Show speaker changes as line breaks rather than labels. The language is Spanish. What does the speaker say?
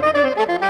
¡Gracias!